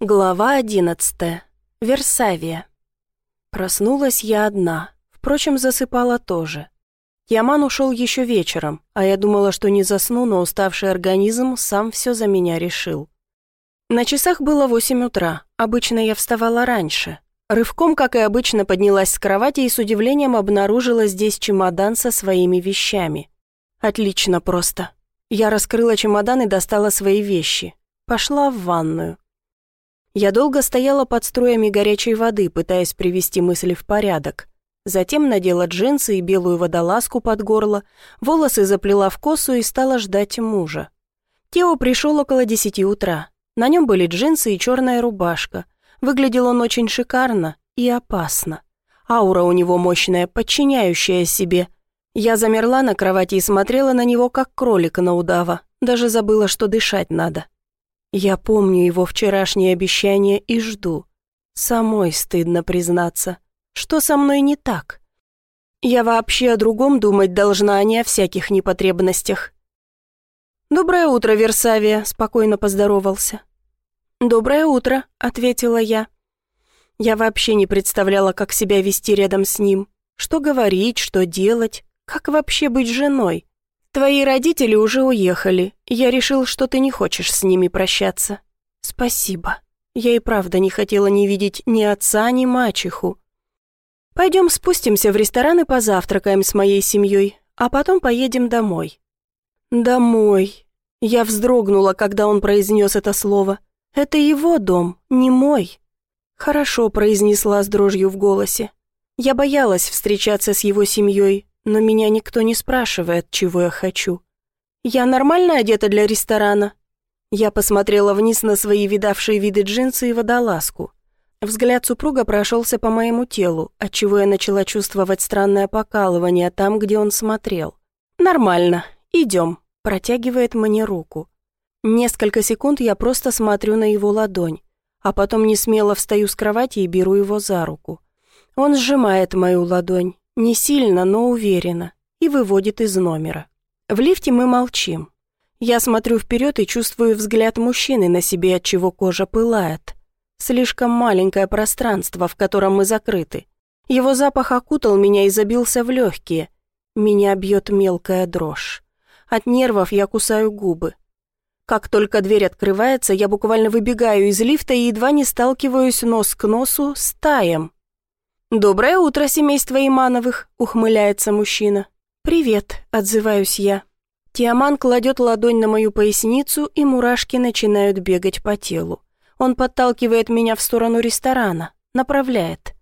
Глава одиннадцатая. Версавия. Проснулась я одна, впрочем, засыпала тоже. Яман ушел еще вечером, а я думала, что не засну, но уставший организм сам все за меня решил. На часах было восемь утра, обычно я вставала раньше. Рывком, как и обычно, поднялась с кровати и с удивлением обнаружила здесь чемодан со своими вещами. Отлично просто. Я раскрыла чемодан и достала свои вещи. Пошла в ванную. Я долго стояла под струями горячей воды, пытаясь привести мысли в порядок. Затем надела джинсы и белую водолазку под горло, волосы заплела в косу и стала ждать мужа. Тео пришел около десяти утра. На нем были джинсы и черная рубашка. Выглядел он очень шикарно и опасно. Аура у него мощная, подчиняющая себе. Я замерла на кровати и смотрела на него, как кролик на удава. Даже забыла, что дышать надо. Я помню его вчерашнее обещание и жду. Самой стыдно признаться. Что со мной не так? Я вообще о другом думать должна, а не о всяких непотребностях. «Доброе утро, Версавия», — спокойно поздоровался. «Доброе утро», — ответила я. Я вообще не представляла, как себя вести рядом с ним. Что говорить, что делать, как вообще быть женой. Твои родители уже уехали. Я решил, что ты не хочешь с ними прощаться. Спасибо. Я и правда не хотела не видеть ни отца, ни мачеху. Пойдем спустимся в ресторан и позавтракаем с моей семьей, а потом поедем домой. Домой. Я вздрогнула, когда он произнес это слово. Это его дом, не мой. Хорошо произнесла с дрожью в голосе. Я боялась встречаться с его семьей, но меня никто не спрашивает, чего я хочу. Я нормально одета для ресторана? Я посмотрела вниз на свои видавшие виды джинсы и водолазку. Взгляд супруга прошелся по моему телу, отчего я начала чувствовать странное покалывание там, где он смотрел. «Нормально, идем», — протягивает мне руку. Несколько секунд я просто смотрю на его ладонь, а потом не смело встаю с кровати и беру его за руку. Он сжимает мою ладонь, не сильно, но уверенно, и выводит из номера. В лифте мы молчим. Я смотрю вперед и чувствую взгляд мужчины на себе, от чего кожа пылает. Слишком маленькое пространство, в котором мы закрыты. Его запах окутал меня и забился в легкие. Меня бьет мелкая дрожь. От нервов я кусаю губы. Как только дверь открывается, я буквально выбегаю из лифта и едва не сталкиваюсь нос к носу с Таем. «Доброе утро, семейство Имановых», — ухмыляется мужчина. «Привет», — отзываюсь я. Тиаман кладет ладонь на мою поясницу, и мурашки начинают бегать по телу. Он подталкивает меня в сторону ресторана, направляет.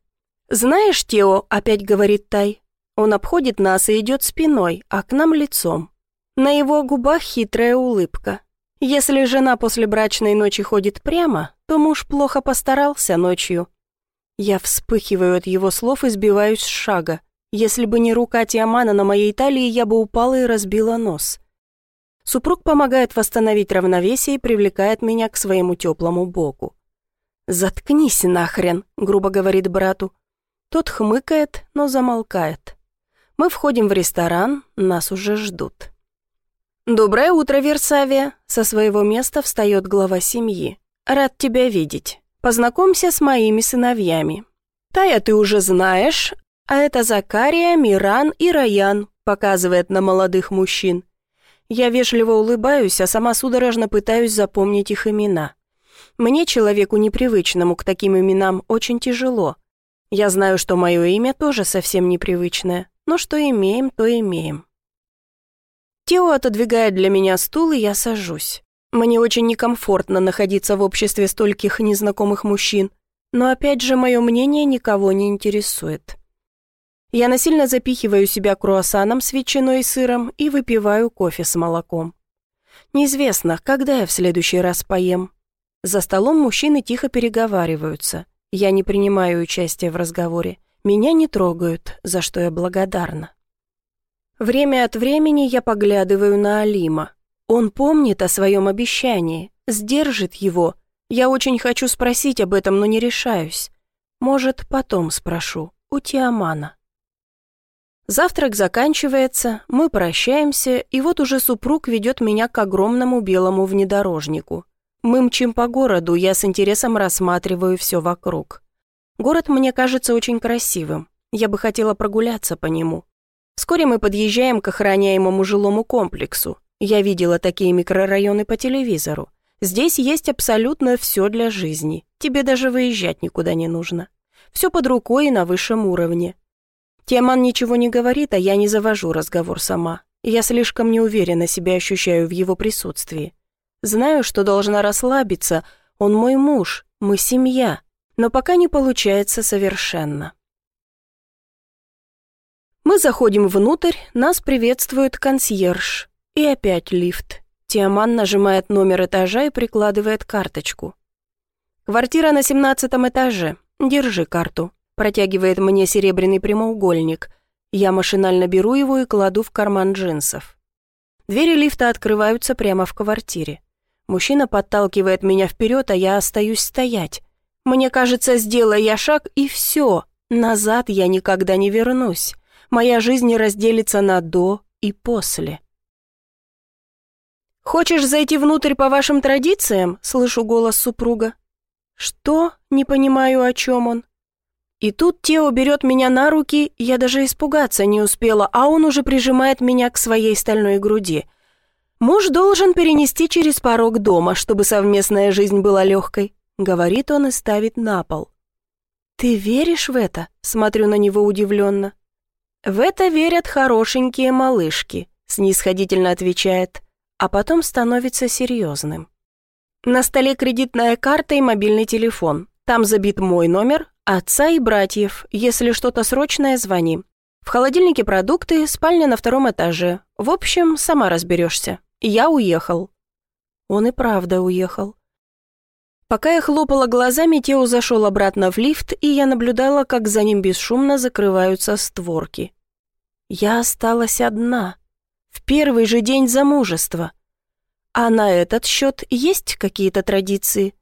«Знаешь, Тео», — опять говорит Тай, он обходит нас и идет спиной, а к нам лицом. На его губах хитрая улыбка. Если жена после брачной ночи ходит прямо, то муж плохо постарался ночью. Я вспыхиваю от его слов и сбиваюсь с шага. Если бы не рука Тиамана на моей талии, я бы упала и разбила нос. Супруг помогает восстановить равновесие и привлекает меня к своему теплому боку. «Заткнись нахрен», — грубо говорит брату. Тот хмыкает, но замолкает. Мы входим в ресторан, нас уже ждут. «Доброе утро, Версавия!» Со своего места встает глава семьи. «Рад тебя видеть». Познакомься с моими сыновьями. Тая ты уже знаешь, а это Закария, Миран и Раян, показывает на молодых мужчин. Я вежливо улыбаюсь, а сама судорожно пытаюсь запомнить их имена. Мне, человеку непривычному к таким именам, очень тяжело. Я знаю, что мое имя тоже совсем непривычное, но что имеем, то имеем. Тео отодвигает для меня стул, и я сажусь. Мне очень некомфортно находиться в обществе стольких незнакомых мужчин, но опять же мое мнение никого не интересует. Я насильно запихиваю себя круассаном с ветчиной и сыром и выпиваю кофе с молоком. Неизвестно, когда я в следующий раз поем. За столом мужчины тихо переговариваются. Я не принимаю участия в разговоре. Меня не трогают, за что я благодарна. Время от времени я поглядываю на Алима. Он помнит о своем обещании, сдержит его. Я очень хочу спросить об этом, но не решаюсь. Может, потом спрошу, у Тиамана. Завтрак заканчивается, мы прощаемся, и вот уже супруг ведет меня к огромному белому внедорожнику. Мы мчим по городу, я с интересом рассматриваю все вокруг. Город мне кажется очень красивым. Я бы хотела прогуляться по нему. Вскоре мы подъезжаем к охраняемому жилому комплексу. Я видела такие микрорайоны по телевизору. Здесь есть абсолютно все для жизни. Тебе даже выезжать никуда не нужно. Все под рукой и на высшем уровне. Тиаман ничего не говорит, а я не завожу разговор сама. Я слишком неуверенно себя ощущаю в его присутствии. Знаю, что должна расслабиться. Он мой муж, мы семья. Но пока не получается совершенно. Мы заходим внутрь, нас приветствует консьерж. И опять лифт. Тиаман нажимает номер этажа и прикладывает карточку. «Квартира на семнадцатом этаже. Держи карту». Протягивает мне серебряный прямоугольник. Я машинально беру его и кладу в карман джинсов. Двери лифта открываются прямо в квартире. Мужчина подталкивает меня вперед, а я остаюсь стоять. Мне кажется, сделая я шаг, и все. Назад я никогда не вернусь. Моя жизнь разделится на «до» и «после». «Хочешь зайти внутрь по вашим традициям?» — слышу голос супруга. «Что?» — не понимаю, о чем он. И тут Тео берет меня на руки, я даже испугаться не успела, а он уже прижимает меня к своей стальной груди. «Муж должен перенести через порог дома, чтобы совместная жизнь была легкой», — говорит он и ставит на пол. «Ты веришь в это?» — смотрю на него удивленно. «В это верят хорошенькие малышки», — снисходительно отвечает а потом становится серьезным. На столе кредитная карта и мобильный телефон. Там забит мой номер, отца и братьев. Если что-то срочное, звони. В холодильнике продукты, спальня на втором этаже. В общем, сама разберешься. Я уехал. Он и правда уехал. Пока я хлопала глазами, Тео зашел обратно в лифт, и я наблюдала, как за ним бесшумно закрываются створки. Я осталась одна в первый же день замужества. А на этот счет есть какие-то традиции?